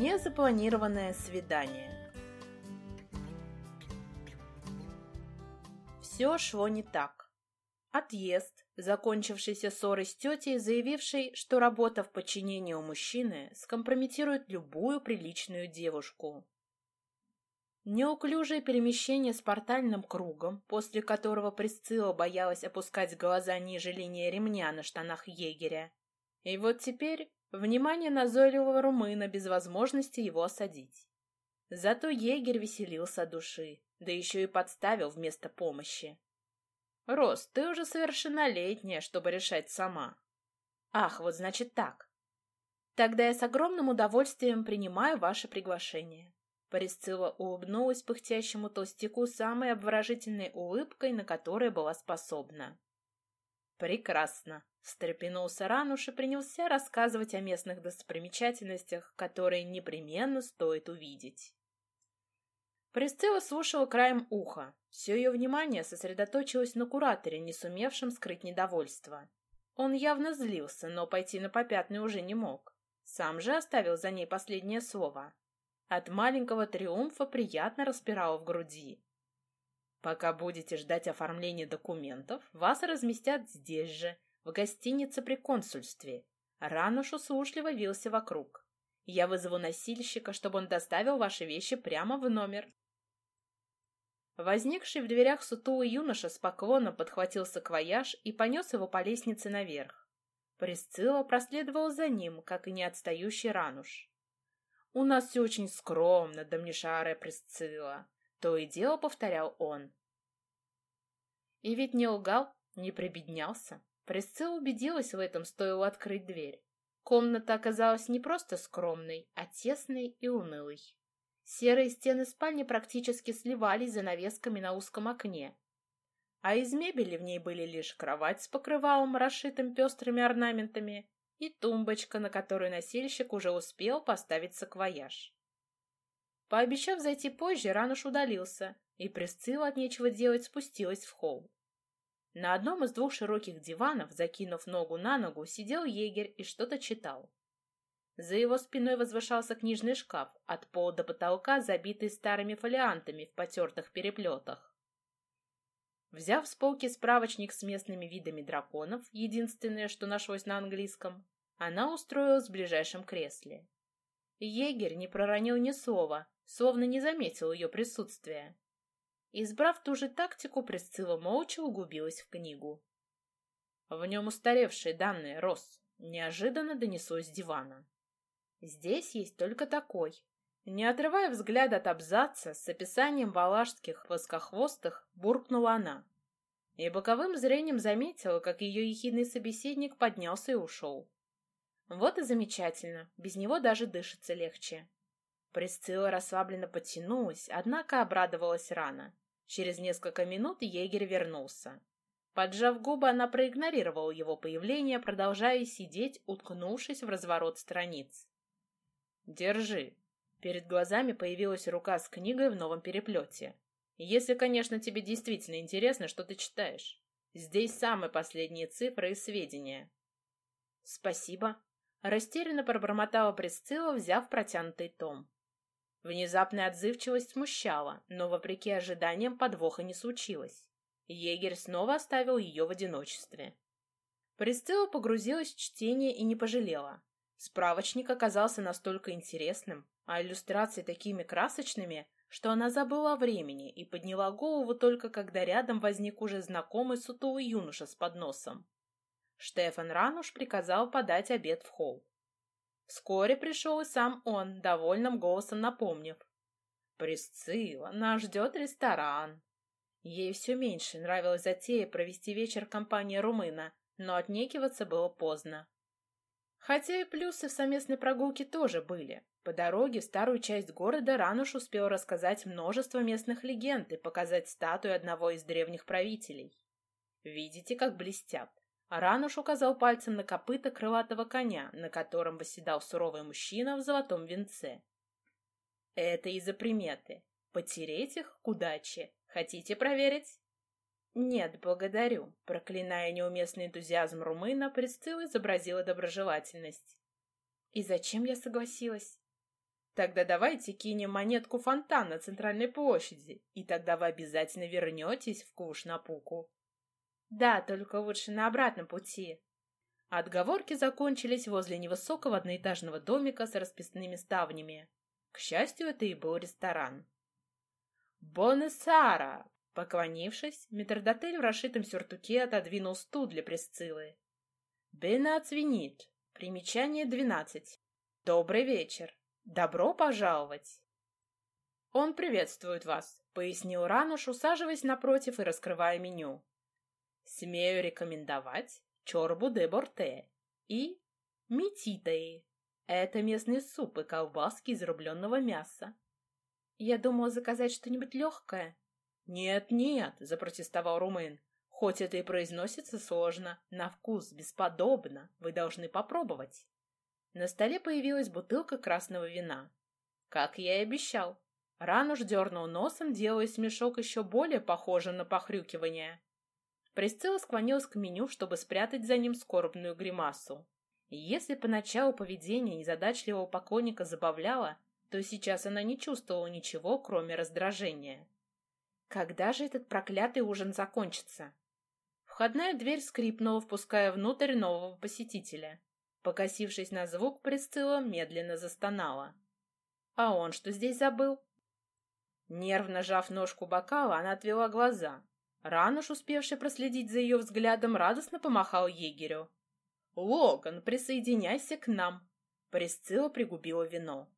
Незапланированное свидание. Все шло не так. Отъезд, закончившийся ссорой с тетей, заявившей, что работа в подчинении у мужчины скомпрометирует любую приличную девушку. Неуклюжее перемещение с портальным кругом, после которого Присцилла боялась опускать глаза ниже линии ремня на штанах егеря. И вот теперь внимание назойливого румына без возможности его осадить. Зато егерь веселился от души, да еще и подставил вместо помощи. «Рос, ты уже совершеннолетняя, чтобы решать сама». «Ах, вот значит так. Тогда я с огромным удовольствием принимаю ваше приглашение». Присцилла улыбнулась пыхтящему толстяку самой обворожительной улыбкой, на которой была способна. «Прекрасно!» — встрепенулся Рануш и принялся рассказывать о местных достопримечательностях, которые непременно стоит увидеть. Присцилла слушала краем уха. Все ее внимание сосредоточилось на кураторе, не сумевшем скрыть недовольство. Он явно злился, но пойти на попятный уже не мог. Сам же оставил за ней последнее слово. От маленького триумфа приятно распирало в груди. Пока будете ждать оформления документов, вас разместят здесь же, в гостинице при консульстве. Рануш услужливо вился вокруг. Я вызову носильщика, чтобы он доставил ваши вещи прямо в номер. Возникший в дверях сутулый юноша с поклоном подхватил саквояж и понес его по лестнице наверх. Присцилла проследовала за ним, как и неотстающий Рануш. «У нас все очень скромно, Домнишарая Пресцилла», — то и дело повторял он. И ведь не лгал, не прибеднялся. Пресцилла убедилась в этом, стоило открыть дверь. Комната оказалась не просто скромной, а тесной и унылой. Серые стены спальни практически сливались за навесками на узком окне, а из мебели в ней были лишь кровать с покрывалом, расшитым пестрыми орнаментами, и тумбочка, на которую носильщик уже успел поставить саквояж. Пообещав зайти позже, Рануш удалился, и Пресцилла от нечего делать спустилась в холл. На одном из двух широких диванов, закинув ногу на ногу, сидел егерь и что-то читал. За его спиной возвышался книжный шкаф, от пола до потолка, забитый старыми фолиантами в потертых переплетах. Взяв с полки справочник с местными видами драконов, единственное, что нашлось на английском, она устроилась в ближайшем кресле. Егерь не проронил ни слова, словно не заметил ее присутствия. Избрав ту же тактику, Присцилла молча углубилась в книгу. В нем устаревшие данные, Рос, неожиданно донеслось с дивана. Здесь есть только такой. Не отрывая взгляд от абзаца, с описанием валашских плоскохвостых, буркнула она. И боковым зрением заметила, как ее ехидный собеседник поднялся и ушел. Вот и замечательно, без него даже дышится легче. Присцилла расслабленно потянулась, однако обрадовалась рано. Через несколько минут егерь вернулся. Поджав губы, она проигнорировала его появление, продолжая сидеть, уткнувшись в разворот страниц. «Держи», Перед глазами появилась рука с книгой в новом переплете. Если, конечно, тебе действительно интересно, что ты читаешь. Здесь самые последние цифры и сведения. Спасибо. Растерянно пробормотала Присцилла, взяв протянутый том. Внезапная отзывчивость смущала, но, вопреки ожиданиям, подвоха не случилось. Егерь снова оставил ее в одиночестве. Присцилла погрузилась в чтение и не пожалела. Справочник оказался настолько интересным, а иллюстрации такими красочными, что она забыла о времени и подняла голову только когда рядом возник уже знакомый сутулый юноша с подносом. Штефан Рануш приказал подать обед в холл. Вскоре пришел и сам он, довольным голосом напомнив. «Присцилла, нас ждет ресторан». Ей все меньше нравилась затея провести вечер в компании румына, но отнекиваться было поздно. Хотя и плюсы в совместной прогулке тоже были. По дороге в старую часть города Рануш успел рассказать множество местных легенд и показать статую одного из древних правителей. Видите, как блестят. Рануш указал пальцем на копыта крылатого коня, на котором восседал суровый мужчина в золотом венце. Это из-за приметы. Потереть их к удаче. Хотите проверить? «Нет, благодарю», — проклиная неуместный энтузиазм румына, Присцилла изобразила доброжелательность. «И зачем я согласилась?» Тогда давайте кинем монетку фонтан на центральной площади, и тогда вы обязательно вернетесь в Куш-Напуку. Да, только лучше на обратном пути. Отговорки закончились возле невысокого одноэтажного домика с расписными ставнями. К счастью, это и был ресторан. «Бонесара!» Поклонившись, метрдотель в расшитом сюртуке отодвинул стул для Пресциллы. «Бена оцвенит. Примечание двенадцать. Добрый вечер. Добро пожаловать!» «Он приветствует вас», — пояснил Рануш, усаживаясь напротив и раскрывая меню. «Смею рекомендовать чорбу де борте и мититаи. Это местные супы колбаски из рубленного мяса. Я думала заказать что-нибудь легкое. Нет-нет, запротестовал румын. Хоть это и произносится сложно, на вкус бесподобно, вы должны попробовать. На столе появилась бутылка красного вина. Как я и обещал. Рануш дернул носом, делая смешок еще более похожим на похрюкивание. Присцилла склонилась к меню, чтобы спрятать за ним скорбную гримасу. Если поначалу поведение незадачливого поклонника забавляло, то сейчас она не чувствовала ничего, кроме раздражения. Когда же этот проклятый ужин закончится? Входная дверь скрипнула, впуская внутрь нового посетителя. Покосившись на звук, Присцилла медленно застонала. А он что здесь забыл? Нервно жав ножку бокала, она отвела глаза. Рануш, успевший проследить за ее взглядом, радостно помахал егерю. «Логан, присоединяйся к нам!» Присцилла пригубила вино.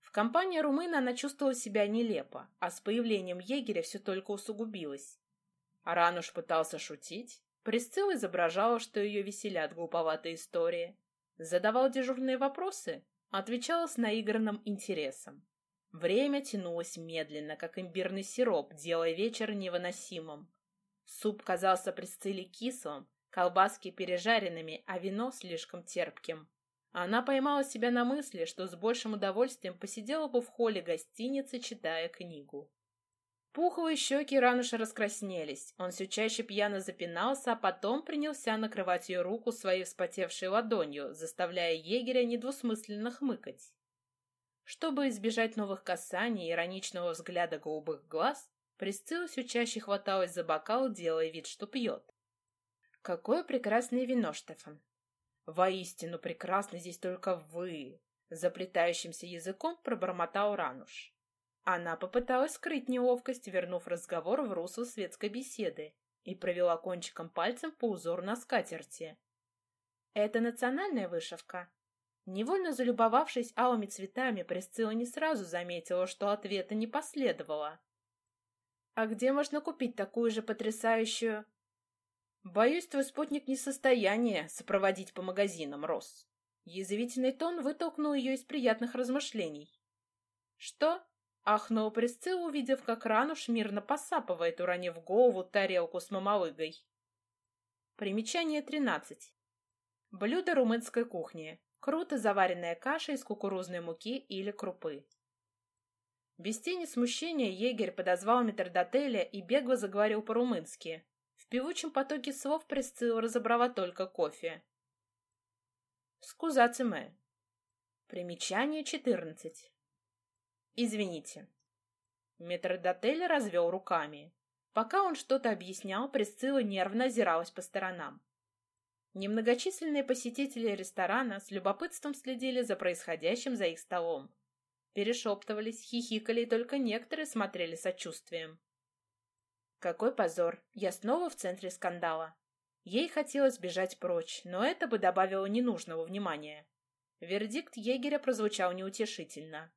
В компании румына она чувствовала себя нелепо, а с появлением егеря все только усугубилось. Рануш пытался шутить. Присцилла изображала, что ее веселят глуповатые истории. Задавал дежурные вопросы, отвечала с наигранным интересом. Время тянулось медленно, как имбирный сироп, делая вечер невыносимым. Суп казался Присцилле кислым, колбаски пережаренными, а вино слишком терпким. Она поймала себя на мысли, что с большим удовольствием посидела бы в холле гостиницы, читая книгу. Пухлые щеки Рануша раскраснелись. Он все чаще пьяно запинался, а потом принялся накрывать ее руку своей вспотевшей ладонью, заставляя егеря недвусмысленно хмыкать. Чтобы избежать новых касаний и ироничного взгляда голубых глаз, Присцилла все чаще хваталась за бокал, делая вид, что пьет. «Какое прекрасное вино, Штефан!» «Воистину прекрасны здесь только вы!» Заплетающимся языком пробормотал Рануш. Она попыталась скрыть неловкость, вернув разговор в русло светской беседы, и провела кончиком пальцем по узору на скатерти. «Это национальная вышивка?» Невольно залюбовавшись алыми цветами, Присцилла не сразу заметила, что ответа не последовало. А где можно купить такую же потрясающую... Боюсь, твой спутник не в состоянии сопроводить по магазинам, Росс. Язвительный тон вытолкнул ее из приятных размышлений. Что? Ахнула Присцилла, увидев, как Рануш мирно посапывает, уронив голову тарелку с мамалыгой. Примечание 13. Блюдо румынской кухни. Круто заваренная каша из кукурузной муки или крупы. Без тени смущения егерь подозвал метрдотеля и бегло заговорил по-румынски. В певучем потоке слов Присцилла разобрала только кофе. Скузациме. Примечание 14. Извините. Метрдотель развел руками. Пока он что-то объяснял, Присцилла нервно озиралась по сторонам. Немногочисленные посетители ресторана с любопытством следили за происходящим за их столом перешептывались, хихикали, и только некоторые смотрели сочувствием. Какой позор! Я снова в центре скандала. Ей хотелось бежать прочь, но это бы добавило ненужного внимания. Вердикт егеря прозвучал неутешительно.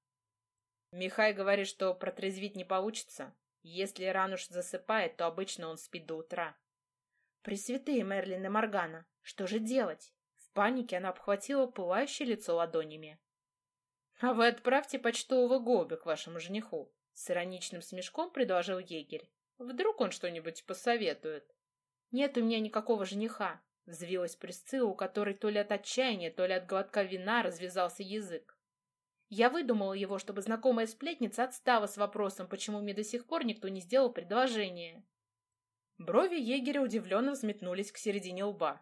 Михай говорит, что протрезвить не получится. Если Рануш засыпает, то обычно он спит до утра. Пресвятые Мерлин и Моргана, что же делать? В панике она обхватила пылающее лицо ладонями. «А вы отправьте почтового голубя к вашему жениху», — с ироничным смешком предложил егерь. «Вдруг он что-нибудь посоветует?» «Нет у меня никакого жениха», — взвилась Присцилла, у которой то ли от отчаяния, то ли от глотка вина развязался язык. Я выдумала его, чтобы знакомая сплетница отстала с вопросом, почему мне до сих пор никто не сделал предложение. Брови егеря удивленно взметнулись к середине лба.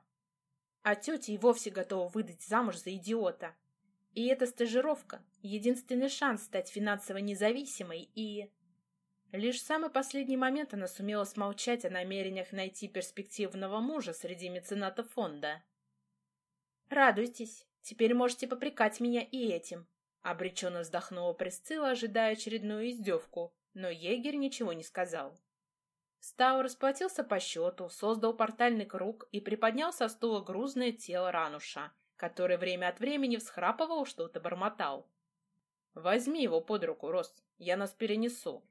А тетя и вовсе готова выдать замуж за идиота. И эта стажировка — единственный шанс стать финансово независимой и... Лишь в самый последний момент она сумела смолчать о намерениях найти перспективного мужа среди меценатов фонда. «Радуйтесь, теперь можете попрекать меня и этим», — обреченно вздохнула Присцилла, ожидая очередную издевку, но егерь ничего не сказал. Стау расплатился по счету, создал портальный круг и приподнял со стула грузное тело Рануша, который время от времени всхрапывал, что-то бормотал. «Возьми его под руку, Рос, я нас перенесу».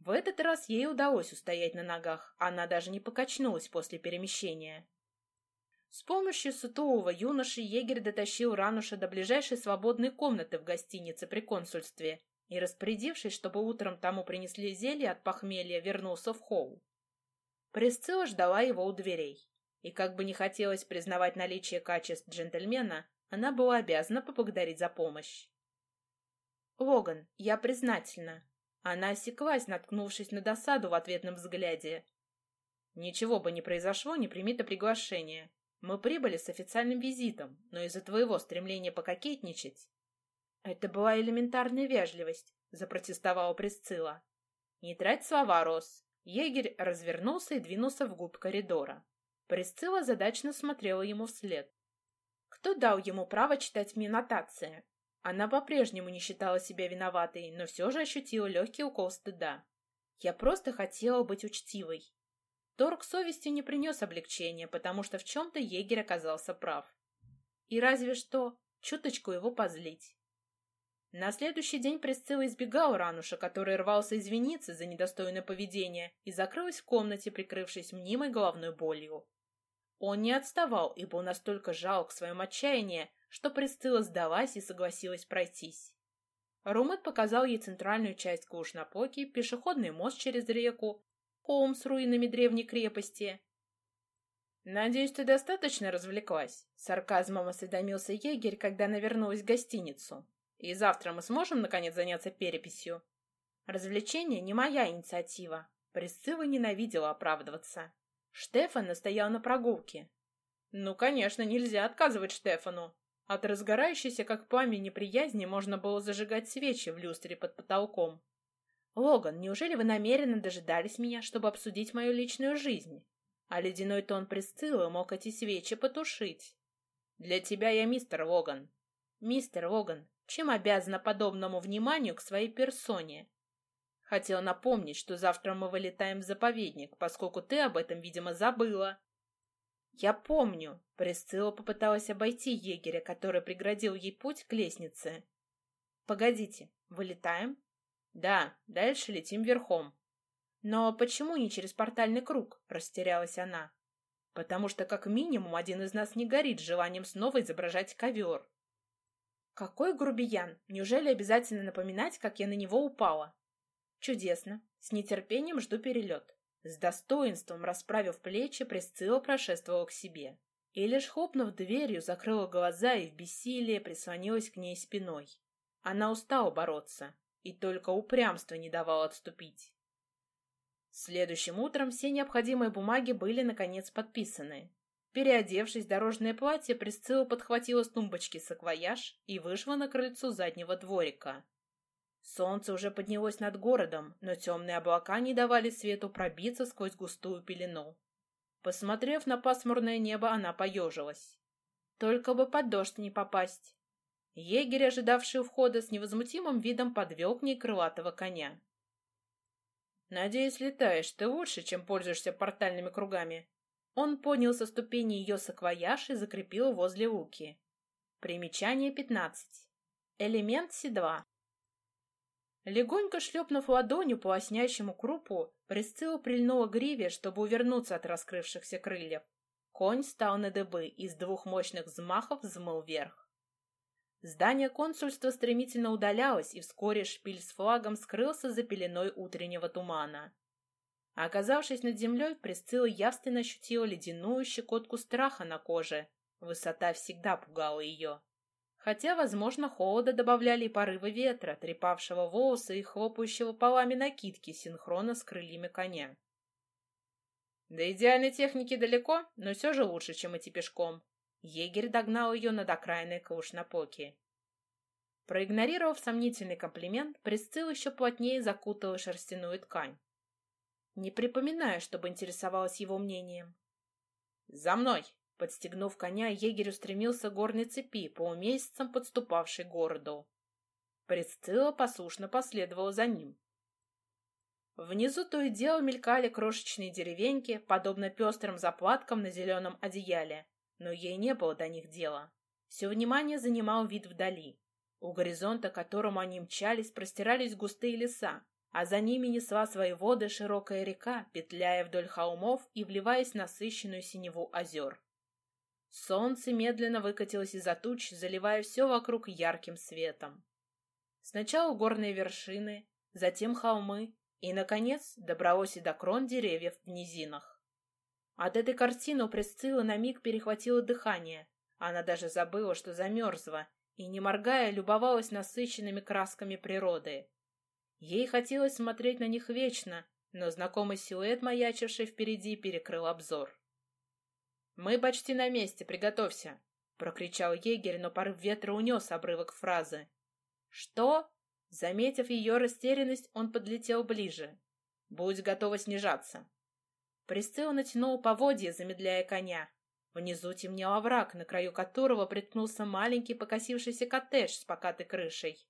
В этот раз ей удалось устоять на ногах, она даже не покачнулась после перемещения. С помощью сутулого юноши егерь дотащил Рануша до ближайшей свободной комнаты в гостинице при консульстве и, распорядившись, чтобы утром тому принесли зелье от похмелья, вернулся в холл. Пресцилла ждала его у дверей, и как бы не хотелось признавать наличие качеств джентльмена, она была обязана поблагодарить за помощь. «Логан, я признательна». Она осеклась, наткнувшись на досаду в ответном взгляде. «Ничего бы не произошло, не прими ты приглашение. Мы прибыли с официальным визитом, но из-за твоего стремления пококетничать «Это была элементарная вежливость», — запротестовала Присцилла. «Не трать слова, Рос». Егерь развернулся и двинулся вглубь коридора. Присцилла задачно смотрела ему вслед. Кто дал ему право читать мне нотации? Она по-прежнему не считала себя виноватой, но все же ощутила легкий укол стыда. Я просто хотела быть учтивой. Торг совести не принес облегчения, потому что в чем-то егерь оказался прав. И разве что чуточку его позлить. На следующий день Присцилла избегала Рануша, который рвался извиниться за недостойное поведение, и закрылась в комнате, прикрывшись мнимой головной болью. Он не отставал и был настолько жалок в своем отчаянии, что Присцилла сдалась и согласилась пройтись. Румыт показал ей центральную часть Клушнапоки, пешеходный мост через реку, холм с руинами древней крепости. «Надеюсь, ты достаточно развлеклась?» — сарказмом осведомился егерь, когда она вернулась в гостиницу. И завтра мы сможем, наконец, заняться переписью? Развлечение не моя инициатива. Присцилла ненавидела оправдываться. Штефан настоял на прогулке. Ну, конечно, нельзя отказывать Штефану. От разгорающейся, как пламя неприязни, можно было зажигать свечи в люстре под потолком. «Логан, неужели вы намеренно дожидались меня, чтобы обсудить мою личную жизнь?» А ледяной тон Присциллы мог эти свечи потушить. «Для тебя я мистер Логан». «Мистер Логан, чем обязана подобному вниманию к своей персоне. Хотел напомнить, что завтра мы вылетаем в заповедник, поскольку ты об этом, видимо, забыла. Я помню. Присцилла попыталась обойти егеря, который преградил ей путь к лестнице. Погодите, вылетаем? Да, дальше летим верхом. Но почему не через портальный круг? Растерялась она. Потому что как минимум один из нас не горит желанием снова изображать ковер. Какой грубиян! Неужели обязательно напоминать, как я на него упала? Чудесно. С нетерпением жду перелет. С достоинством расправив плечи, Присцилла прошествовала к себе. И лишь хлопнув дверью, закрыла глаза и в бессилии прислонилась к ней спиной. Она устала бороться, и только упрямство не давало отступить. Следующим утром все необходимые бумаги были, наконец, подписаны. Переодевшись в дорожное платье, Присцилла подхватила с тумбочки саквояж и вышла на крыльцо заднего дворика. Солнце уже поднялось над городом, но темные облака не давали свету пробиться сквозь густую пелену. Посмотрев на пасмурное небо, она поежилась. Только бы под дождь не попасть. Егерь, ожидавший входа, с невозмутимым видом подвел к ней крылатого коня. «Надеюсь, летаешь ты лучше, чем пользуешься портальными кругами», он поднял со ступени ее саквояж и закрепил возле луки. Примечание 15. Элемент Си-2. Легонько шлепнув ладонью по лоснящему крупу, Присцилла прильнула гриве, чтобы увернуться от раскрывшихся крыльев. Конь стал на дыбы и с двух мощных взмахов взмыл вверх. Здание консульства стремительно удалялось, и вскоре шпиль с флагом скрылся за пеленой утреннего тумана. А оказавшись над землей, Присцилла явственно ощутила ледяную щекотку страха на коже. Высота всегда пугала ее. Хотя, возможно, холода добавляли и порывы ветра, трепавшего волосы и хлопающего полами накидки синхронно с крыльями коня. До идеальной техники далеко, но все же лучше, чем идти пешком. Егерь догнал ее над окраиной Клушнапоки. Проигнорировав сомнительный комплимент, Присцилла еще плотнее закутала шерстяную ткань. Не припоминаю, чтобы интересовалась его мнением. «За мной!» Подстегнув коня, егерь устремился к горной цепи, полумесяцем подступавшей к городу. Присцилла послушно последовала за ним. Внизу то и дело мелькали крошечные деревеньки, подобно пестрым заплаткам на зеленом одеяле, но ей не было до них дела. Все внимание занимал вид вдали. У горизонта, к которому они мчались, простирались густые леса, а за ними несла свои воды широкая река, петляя вдоль холмов и вливаясь в насыщенную синеву озер. Солнце медленно выкатилось из-за туч, заливая все вокруг ярким светом. Сначала горные вершины, затем холмы, и, наконец, добралось и до крон деревьев в низинах. От этой картины у Пресциллы на миг перехватило дыхание. Она даже забыла, что замерзла, и, не моргая, любовалась насыщенными красками природы. Ей хотелось смотреть на них вечно, но знакомый силуэт, маячивший впереди, перекрыл обзор. «Мы почти на месте, приготовься!» — прокричал егерь, но порыв ветра унес обрывок фразы. «Что?» Заметив ее растерянность, он подлетел ближе. «Будь готова снижаться!» Присцилла натянула поводья, замедляя коня. Внизу темнел овраг, на краю которого приткнулся маленький покосившийся коттедж с покатой крышей.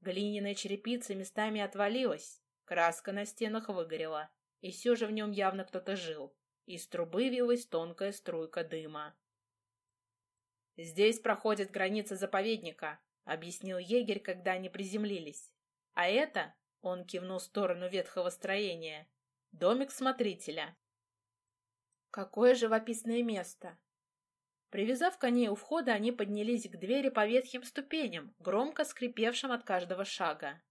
Глиняная черепица местами отвалилась, краска на стенах выгорела, и все же в нем явно кто-то жил. Из трубы вилась тонкая струйка дыма. «Здесь проходит граница заповедника», — объяснил егерь, когда они приземлились. «А это...» — он кивнул в сторону ветхого строения. «Домик смотрителя». «Какое живописное место!» Привязав коней у входа, они поднялись к двери по ветхим ступеням, громко скрипевшим от каждого шага.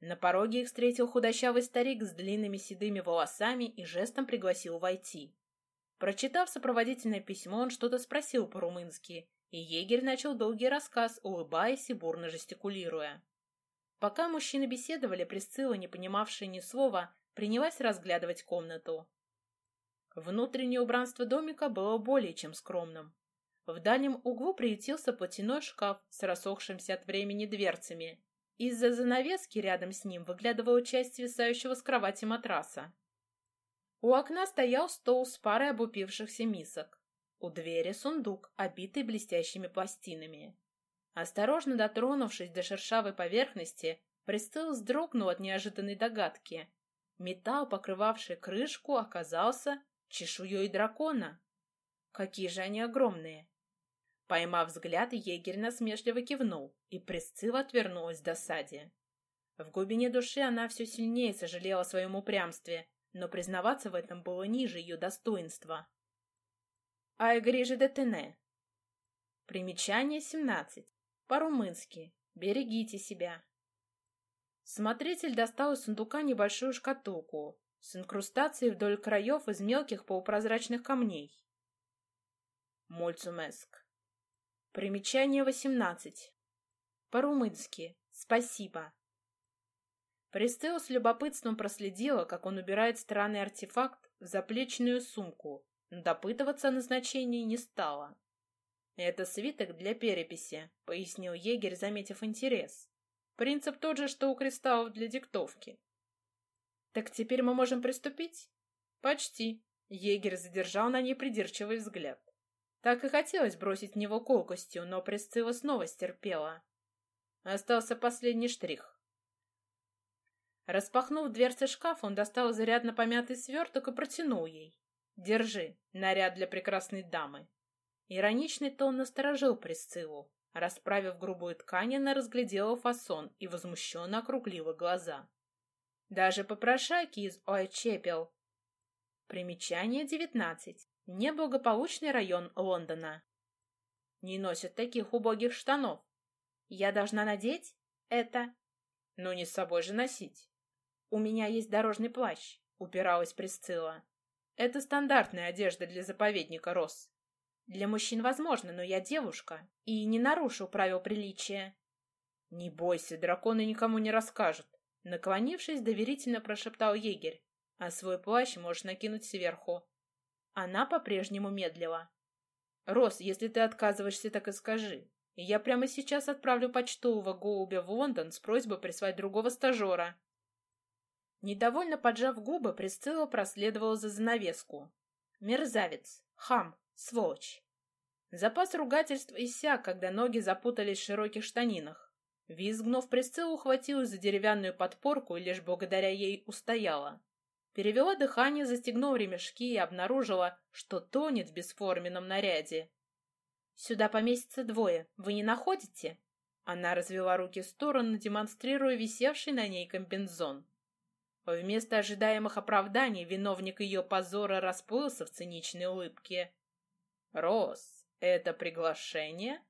На пороге их встретил худощавый старик с длинными седыми волосами и жестом пригласил войти. Прочитав сопроводительное письмо, он что-то спросил по-румынски, и егерь начал долгий рассказ, улыбаясь и бурно жестикулируя. Пока мужчины беседовали, Присцилла, не понимавшая ни слова, принялась разглядывать комнату. Внутреннее убранство домика было более чем скромным. В дальнем углу приютился платяной шкаф с рассохшимся от времени дверцами. Из-за занавески рядом с ним выглядывала часть свисающего с кровати матраса. У окна стоял стол с парой обупившихся мисок. У двери сундук, обитый блестящими пластинами. Осторожно дотронувшись до шершавой поверхности, Присцилл вздрогнул от неожиданной догадки. Металл, покрывавший крышку, оказался чешуей дракона. Какие же они огромные! Поймав взгляд, егерь насмешливо кивнул, и Пресцилла отвернулась в досаде. В глубине души она все сильнее сожалела о своем упрямстве, но признаваться в этом было ниже ее достоинства. Айгрижи де Тене. Примечание 17. По-румынски. Берегите себя. Смотритель достал из сундука небольшую шкатулку с инкрустацией вдоль краев из мелких полупрозрачных камней. Мольцумеск. Примечание 18. По-румынски. Спасибо. Престео с любопытством проследила, как он убирает странный артефакт в заплечную сумку, но допытываться о назначении не стала. «Это свиток для переписи», — пояснил егерь, заметив интерес. «Принцип тот же, что у кристаллов для диктовки». «Так теперь мы можем приступить?» «Почти», — егерь задержал на ней придирчивый взгляд. Так и хотелось бросить в него колкостью, но Пресцилла снова стерпела. Остался последний штрих. Распахнув дверцы шкафа, он достал зарядно помятый сверток и протянул ей. «Держи, наряд для прекрасной дамы». Ироничный тон насторожил Пресциллу. Расправив грубую ткань, она разглядела фасон и возмущенно округлила глаза. Даже попрошайки из Ойчепел. Примечание девятнадцать. Неблагополучный район Лондона. Не носят таких убогих штанов. Я должна надеть это? Ну, не с собой же носить. У меня есть дорожный плащ, упиралась Присцилла. Это стандартная одежда для заповедника Рос. Для мужчин возможно, но я девушка и не нарушу правил приличия. Не бойся, драконы никому не расскажут. Наклонившись, доверительно прошептал егерь. А свой плащ можешь накинуть сверху. Она по-прежнему медлила. «Рос, если ты отказываешься, так и скажи. я прямо сейчас отправлю почтового голубя в Лондон с просьбой прислать другого стажера. Недовольно поджав губы, Присцилла проследовала за занавеску. Мерзавец, хам, сволочь. Запас ругательств иссяк, когда ноги запутались в широких штанинах. Визгнув, Присцилла ухватилась за деревянную подпорку и лишь благодаря ей устояла. Перевела дыхание, застегнула ремешки и обнаружила, что тонет в бесформенном наряде. «Сюда поместится двое. Вы не находите?» Она развела руки в сторону, демонстрируя висевший на ней комбинзон. Вместо ожидаемых оправданий виновник ее позора расплылся в циничной улыбке. «Рос, это приглашение?»